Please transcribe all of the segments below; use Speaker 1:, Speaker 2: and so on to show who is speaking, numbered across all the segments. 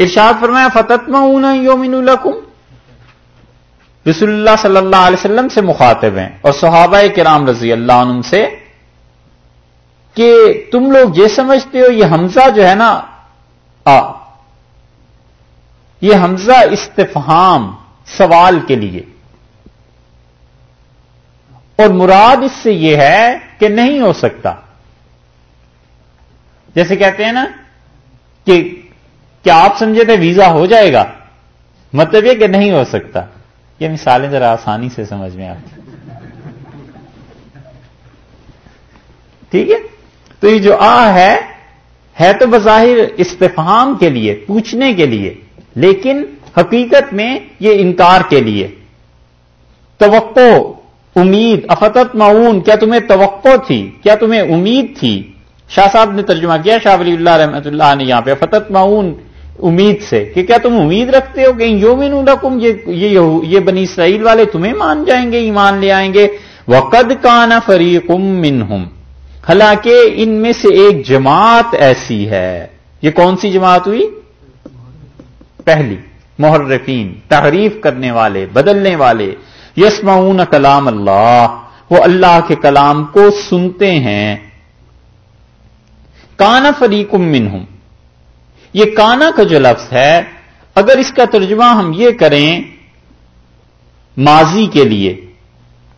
Speaker 1: ارشاد فرمایا فتتما یومن الکم رسول اللہ صلی اللہ علیہ وسلم سے مخاطب ہیں اور صحابہ کرام رضی اللہ عنہ سے کہ تم لوگ یہ سمجھتے ہو، یہ حمزہ جو ہے نا، آ، یہ حمزہ استفہام سوال کے لیے. اور مراد اس سے یہ ہے کہ نہیں ہو سکتا. جیسے کہتے ہیں نا کہ کیا آپ سمجھے تھے ویزا ہو جائے گا؟ مطلب یہ کہ نہیں ہو سکتا۔ یہ مثالیں ذرا آسانی سے سمجھ میں آتی۔ ٹھیک ہے؟ تو یہ جو آ ہے ہے تو بظاہر استفہام کے لیے، پوچھنے کے لیے، لیکن حقیقت میں یہ انکار کے لیے۔ توقع، امید، افتت معاون کیا تمہیں توقع تھی؟ کیا تمہیں امید تھی؟ شاہ صاحب نے ترجمہ کیا، شاہ ولی اللہ رحمۃ اللہ نے یہاں پہ فتت معاون امید سے کہ کیا تم امید رکھتے ہو کہ یومن الرقم یہ بنی اسرائیل والے تمہیں مان جائیں گے، ایمان لے آئیں گے؟ وقد کان فریقم منہم۔ حالانکہ ان میں سے ایک جماعت ایسی ہے۔ یہ کون سی جماعت ہوئی؟ پہلی محرفین تحریف کرنے والے، بدلنے والے۔ یسمعون کلام اللہ، وہ اللہ کے کلام کو سنتے ہیں۔ کانا فریقم منہم۔ یہ کانا کا جو لفظ ہے، اگر اس کا ترجمہ ہم یہ کریں ماضی کے لیے،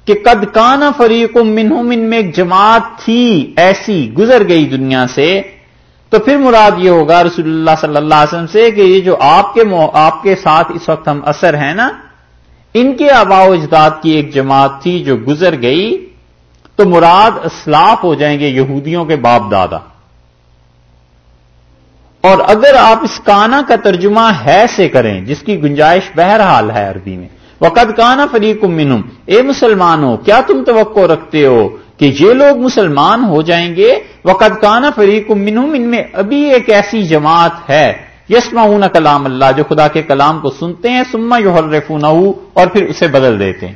Speaker 1: کہ قد کانا فریق منہم، ان میں ایک جماعت تھی، ایسی گزر گئی دنیا سے، تو پھر مراد یہ ہوگا رسول اللہ صلی اللہ علیہ وسلم سے کہ یہ جو آپ کے آپ کے ساتھ اس وقت ہم اثر ہیں نا، ان کے آبا و اجداد کی ایک جماعت تھی جو گزر گئی، تو مراد اسلاف ہو جائیں گے یہودیوں کے باپ دادا۔ اور اگر آپ اس کانا کا ترجمہ ہے سے کریں، جس کی گنجائش بہرحال ہے عربی میں۔ وقت کانا فریق منہم اے مسلمانوں، کیا تم توقع رکھتے ہو کہ یہ لوگ مسلمان ہو جائیں گے؟ وقت کانا فریق منہم ان میں ابھی ایک ایسی جماعت ہے یسما کلام اللہ، جو خدا کے کلام کو سنتے ہیں سما یو اور پھر اسے بدل دیتے ہیں۔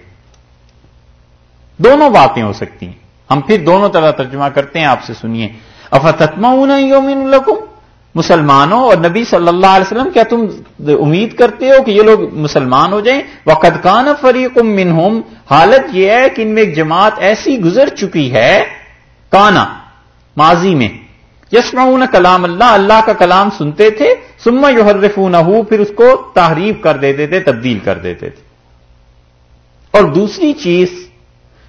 Speaker 1: دونوں باتیں ہو سکتی ہیں۔ ہم پھر دونوں طرح ترجمہ کرتے ہیں، آپ سے سنیے۔ افتتما یومن الکم مسلمانوں اور نبی صلی اللہ علیہ وسلم، کیا تم امید کرتے ہو کہ یہ لوگ مسلمان ہو جائیں؟ وقت کان فریق منہم، حالت یہ ہے کہ ان میں ایک جماعت ایسی گزر چکی ہے، کانا، ماضی میں۔ یسمعون کلام اللہ اللہ کا کلام سنتے تھے سما یو پھر اس کو تحریف کر دیتے تھے، تبدیل کر دیتے تھے۔ اور دوسری چیز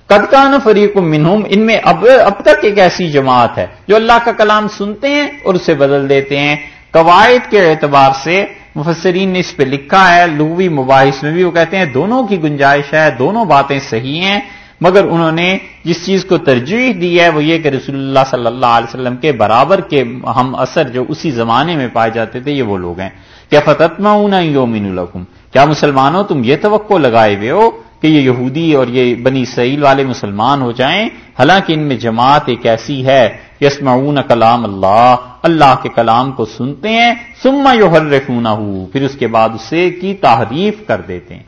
Speaker 1: قدکان فریق منہم، ان میں اب اب تک ایک ایسی جماعت ہے جو اللہ کا کلام سنتے ہیں اور اسے بدل دیتے ہیں۔ قواعد کے اعتبار سے مفسرین نے اس پہ لکھا ہے، لغوی مباحث میں بھی وہ کہتے ہیں دونوں کی گنجائش ہے، دونوں باتیں صحیح ہیں، مگر انہوں نے جس چیز کو ترجیح دی ہے وہ یہ کہ رسول اللہ صلی اللہ علیہ وسلم کے برابر کے ہم اثر جو اسی زمانے میں پائے جاتے تھے، یہ وہ لوگ ہیں۔ کیا فتما یومن الحکم کیا مسلمانوں تم یہ توقع لگائے ہوئے ہو کہ یہ یہودی اور یہ بنی سعیل والے مسلمان ہو جائیں، حالانکہ ان میں جماعت ایک ایسی ہے، یسمعون کلام اللہ اللہ کے کلام کو سنتے ہیں سما یو ہر پھر اس کے بعد اسے کی تحریف کر دیتے ہیں۔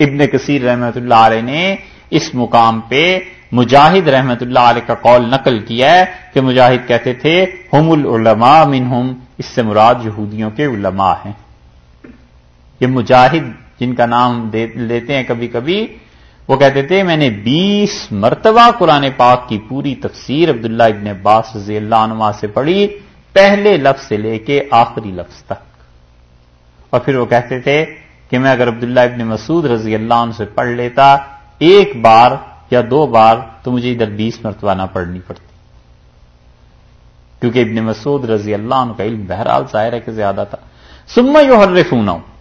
Speaker 1: ابن کثیر رحمت اللہ علیہ نے اس مقام پہ مجاہد رحمت اللہ علیہ کا قول نقل کیا ہے کہ مجاہد کہتے تھے، ہم العلماء منہم، اس سے مراد یہودیوں کے علماء ہیں۔ یہ مجاہد جن کا نام لیتے ہیں کبھی کبھی، وہ کہتے تھے، میں نے بیس مرتبہ قرآن پاک کی پوری تفسیر عبداللہ ابن عباس رضی اللہ عنہ سے پڑھی، پہلے لفظ سے لے کے آخری لفظ تک۔ اور پھر وہ کہتے تھے کہ میں اگر عبداللہ ابن مسعود رضی اللہ عنہ سے پڑھ لیتا، ایک بار یا دو بار تو مجھے ادھر بیس مرتبہ نہ پڑھنی پڑتی۔ کیونکہ ابن مسعود رضی اللہ عنہ کا علم بہرحال ظاہر ہے کہ زیادہ تھا۔ سما یو ہر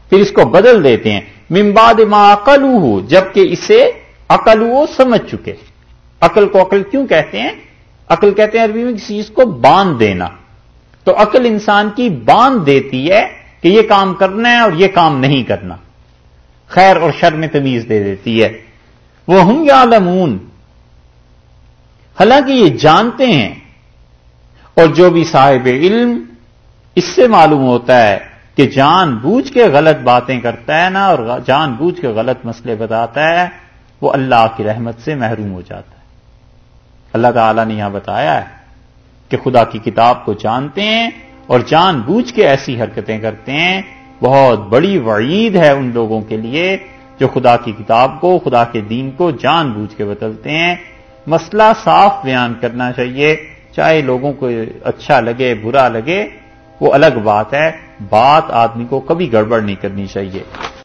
Speaker 1: پھر اس کو بدل دیتے ہیں۔ ممباد ما عقلو ہو جبکہ اسے عقل وہ سمجھ چکے۔ عقل کو عقل کیوں کہتے ہیں؟ عقل کہتے ہیں عربی میں کسی چیز کو باندھ دینا۔ تو عقل انسان کی باندھ دیتی ہے کہ یہ کام کرنا ہے اور یہ کام نہیں کرنا۔ خیر اور شر میں تمیز دے دیتی ہے۔ وہ ہوں یا لمون حالانکہ یہ جانتے ہیں۔ اور جو بھی صاحب علم، اس سے معلوم ہوتا ہے کہ جان بوجھ کے غلط باتیں کرتا ہے نا اور جان بوجھ کے غلط مسئلے بتاتا ہے، وہ اللہ کی رحمت سے محروم ہو جاتا ہے۔ اللہ تعالی نے یہاں بتایا ہے کہ خدا کی کتاب کو جانتے ہیں اور جان بوجھ کے ایسی حرکتیں کرتے ہیں۔ بہت بڑی وعید ہے ان لوگوں کے لیے جو خدا کی کتاب کو، خدا کے دین کو جان بوجھ کے بدلتے ہیں۔ مسئلہ صاف بیان کرنا چاہیے، چاہے لوگوں کو اچھا لگے، برا لگے، وہ الگ بات ہے۔ بات آدمی کو کبھی گڑبڑ نہیں کرنی چاہیے۔